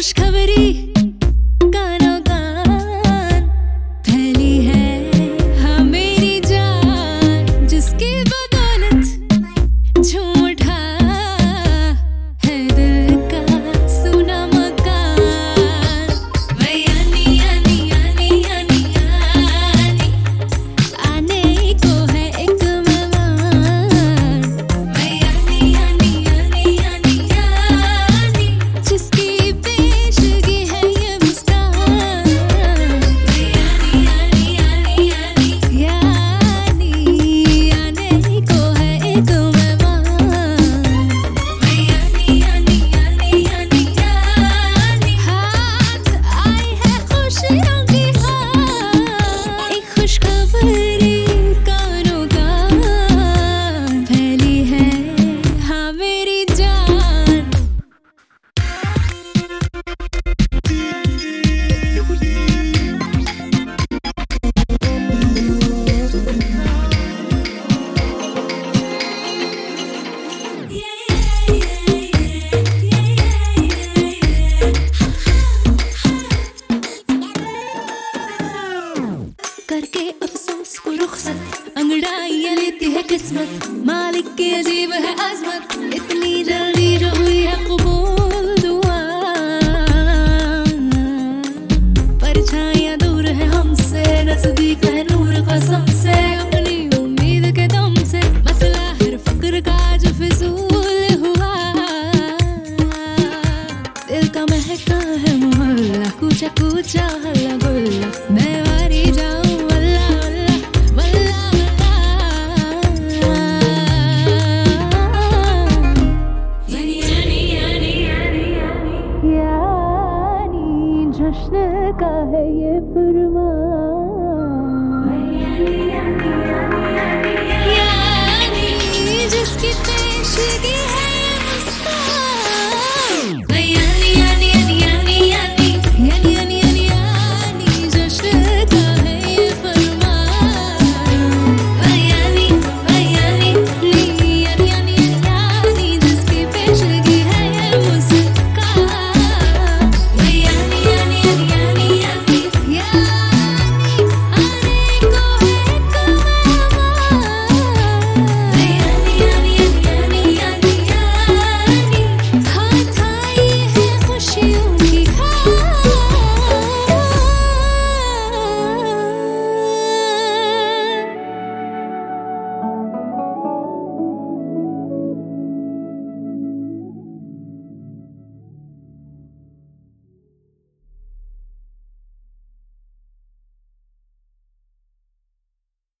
Хочеш хавері, किस्मत, मालिक की अजीब है अजमत। इतनी जल्दी जो हुई है कबूल दुआ। परछाइयाँ दूर है हमसे, नज़दीक है नूर कसम से। अपनी उम्मीद के दम से मसला हर फक्र का जो फिजूल हुआ। दिल का महका है मोहल्ला कूचा कूचा है ये फरमा